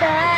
Sir.